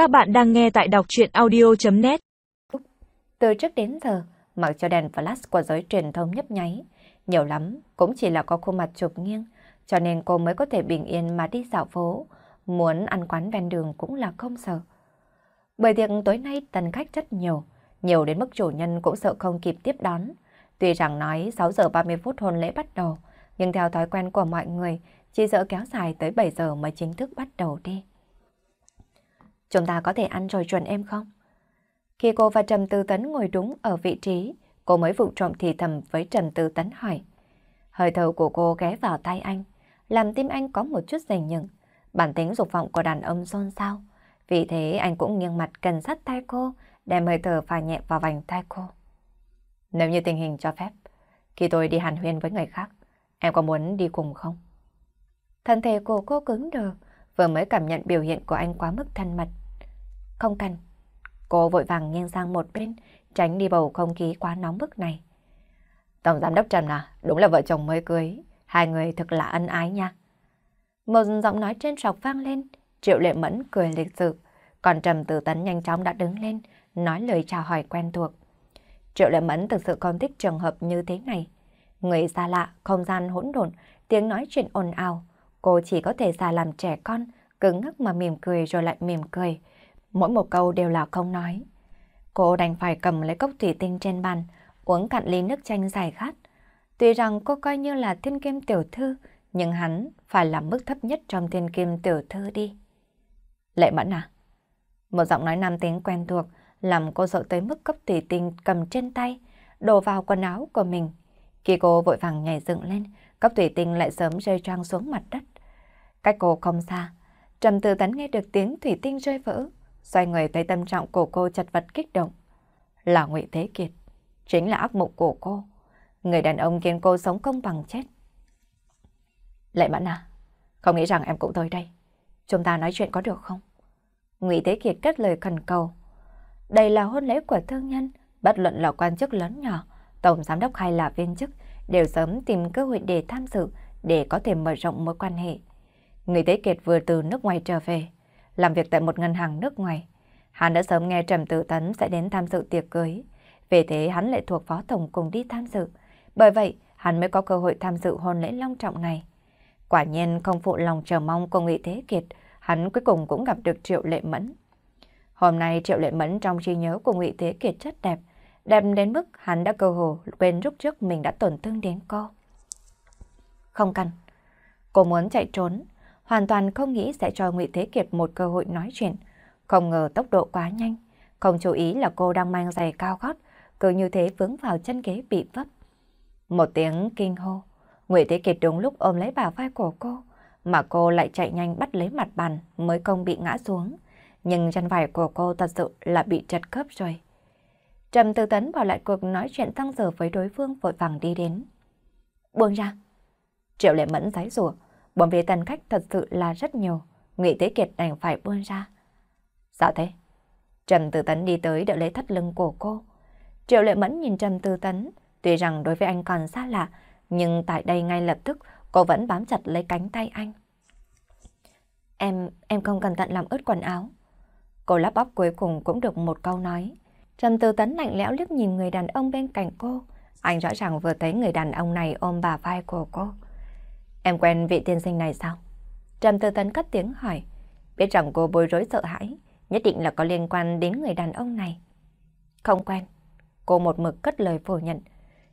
Các bạn đang nghe tại đọc chuyện audio.net Từ trước đến giờ, mặc cho đèn flash của giới truyền thông nhấp nháy, nhiều lắm cũng chỉ là có khuôn mặt chụp nghiêng, cho nên cô mới có thể bình yên mà đi dạo phố, muốn ăn quán ven đường cũng là không sợ. Bởi tiệc tối nay tần khách rất nhiều, nhiều đến mức chủ nhân cũng sợ không kịp tiếp đón. Tuy rằng nói 6 giờ 30 phút hôn lễ bắt đầu, nhưng theo thói quen của mọi người, chỉ sợ kéo dài tới 7 giờ mới chính thức bắt đầu đi. Chúng ta có thể ăn rồi chuẩn em không? Khi cô và Trầm Tư Tấn ngồi đúng ở vị trí, cô mới vụng trộm thì thầm với Trầm Tư Tấn hỏi. Hơi thở của cô ghé vào tay anh, làm tim anh có một chút dày nhựng. Bản tính dục vọng của đàn ông xôn xao. Vì thế anh cũng nghiêng mặt gần sát tay cô, đem hơi thở phà nhẹ vào vành tay cô. Nếu như tình hình cho phép, khi tôi đi hàn huyên với người khác, em có muốn đi cùng không? Thân thể của cô cứng đờ, vừa mới cảm nhận biểu hiện của anh quá mức thân mật. Không cần. Cô vội vàng nghiêng sang một bên, tránh đi bầu không khí quá nóng bức này. Tổng giám đốc Trần à, đúng là vợ chồng mới cưới. Hai người thật là ân ái nha. Một giọng nói trên sọc vang lên, Triệu Lệ Mẫn cười lịch sự, còn Trầm Tử Tấn nhanh chóng đã đứng lên, nói lời chào hỏi quen thuộc. Triệu Lệ Mẫn thực sự không thích trường hợp như thế này. Người xa lạ, không gian hỗn độn, tiếng nói chuyện ồn ào. Cô chỉ có thể giả làm trẻ con, cứng ngắc mà mỉm cười rồi lại mỉm cười. Mỗi một câu đều là không nói. Cô đành phải cầm lấy cốc thủy tinh trên bàn, uống cạn ly nước chanh dài khát. Tuy rằng cô coi như là thiên kim tiểu thư, nhưng hắn phải là mức thấp nhất trong thiên kim tiểu thư đi. Lệ mẫn à? Một giọng nói nam tính quen thuộc, làm cô sợ tới mức cốc thủy tinh cầm trên tay, đổ vào quần áo của mình. Khi cô vội vàng nhảy dựng lên, cốc thủy tinh lại sớm rơi choang xuống mặt đất. Cách cô không xa, Trầm Tư Tấn nghe được tiếng thủy tinh rơi vỡ, xoay người thấy tâm trạng của cô chật vật kích động. Là Ngụy Thế Kiệt, chính là ác mộng của cô. Người đàn ông khiến cô sống công bằng chết. Lệ Mẫn à, không nghĩ rằng em cũng tới đây. Chúng ta nói chuyện có được không? Ngụy Thế Kiệt cất lời khẩn cầu. Đây là hôn lễ của thương nhân, bất luận là quan chức lớn nhỏ, tổng giám đốc hay là viên chức, đều sớm tìm cơ hội để tham dự, để có thể mở rộng mối quan hệ. Người Thế Kiệt vừa từ nước ngoài trở về, làm việc tại một ngân hàng nước ngoài. Hắn đã sớm nghe Trầm Tử Tấn sẽ đến tham dự tiệc cưới. Vì thế hắn lại thuộc phó tổng cùng đi tham dự. Bởi vậy, hắn mới có cơ hội tham dự hôn lễ long trọng này. Quả nhiên không phụ lòng chờ mong của Ngụy Thế Kiệt, hắn cuối cùng cũng gặp được Triệu Lệ Mẫn. Hôm nay Triệu Lệ Mẫn trong trí nhớ của Ngụy Thế Kiệt rất đẹp, đẹp đến mức hắn đã cơ hồ quên lúc trước mình đã tổn thương đến cô. Không cần. Cô muốn chạy trốn, hoàn toàn không nghĩ sẽ cho Ngụy Thế Kiệt một cơ hội nói chuyện. Không ngờ tốc độ quá nhanh, không chú ý là cô đang mang giày cao gót, cứ như thế vướng vào chân ghế bị vấp. Một tiếng kinh hô, Ngụy Thế Kiệt đúng lúc ôm lấy bả vai của cô, mà cô lại chạy nhanh bắt lấy mặt bàn mới không bị ngã xuống. Nhưng chân vải của cô thật sự là bị chật khớp rồi. Trầm Tư Tấn bỏ lại cuộc nói chuyện tăng giờ với đối phương vội vàng đi đến. Buông ra. Triệu Lệ Mẫn giấy rủa bởi vì tần khách thật sự là rất nhiều, Ngụy Tế Kiệt đành phải buông ra. Sao thế? Trầm Tư Tấn đi tới đỡ lấy thắt lưng của cô. Triệu Lệ Mẫn nhìn Trầm Tư Tấn, tuy rằng đối với anh còn xa lạ, nhưng tại đây ngay lập tức cô vẫn bám chặt lấy cánh tay anh. Em, em không cẩn thận làm ướt quần áo. Cô lắp bắp cuối cùng cũng được một câu nói. Trầm Tư Tấn lạnh lẽo liếc nhìn người đàn ông bên cạnh cô. Anh rõ ràng vừa thấy người đàn ông này ôm bà vai của cô. Em quen vị tiên sinh này sao? Trầm Tư Tấn cất tiếng hỏi. Biết rằng cô bối rối sợ hãi, nhất định là có liên quan đến người đàn ông này. Không quen. Cô một mực cất lời phủ nhận.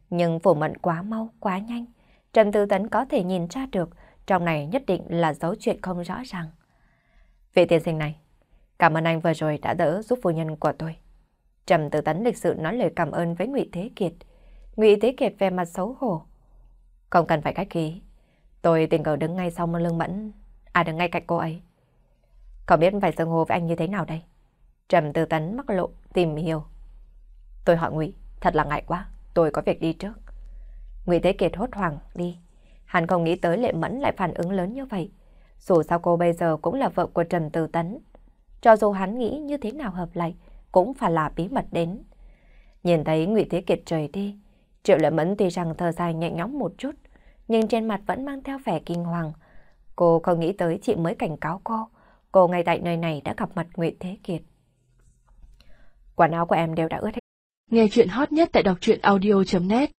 Nhưng phủ mận quá mau, quá nhanh. Trầm Tư Tấn có thể nhìn ra được trong này nhất định là dấu chuyện không rõ ràng. Vị tiên sinh này, cảm ơn anh vừa rồi đã đỡ giúp phu nhân của tôi. Trầm Tư Tấn lịch sự nói lời cảm ơn với Ngụy Thế Kiệt. Ngụy Thế Kiệt về mặt xấu hổ. Không cần phải cách khí. Tôi tình cờ đứng ngay sau lưng Mẫn, à đứng ngay cạnh cô ấy. Không biết phải xưng hô với anh như thế nào đây? Trầm Tư Tấn mắc lộ, tìm hiểu. Tôi hỏi Ngụy, thật là ngại quá, tôi có việc đi trước. Ngụy Thế Kiệt hốt hoảng đi. Hắn không nghĩ tới Lệ Mẫn lại phản ứng lớn như vậy. Dù sao cô bây giờ cũng là vợ của Trần Tư Tấn. Cho dù hắn nghĩ như thế nào hợp lại, cũng phải là bí mật đến. Nhìn thấy Ngụy Thế Kiệt trời đi, Triệu Lệ Mẫn tuy rằng thở dài nhẹ nhõm một chút, nhưng trên mặt vẫn mang theo vẻ kinh hoàng. Cô không nghĩ tới chị mới cảnh cáo cô, cô ngay tại nơi này đã gặp mặt Nguyễn Thế Kiệt. Quần áo của em đều đã ướt hết. Nghe chuyện hot nhất tại đọc truyện audio.net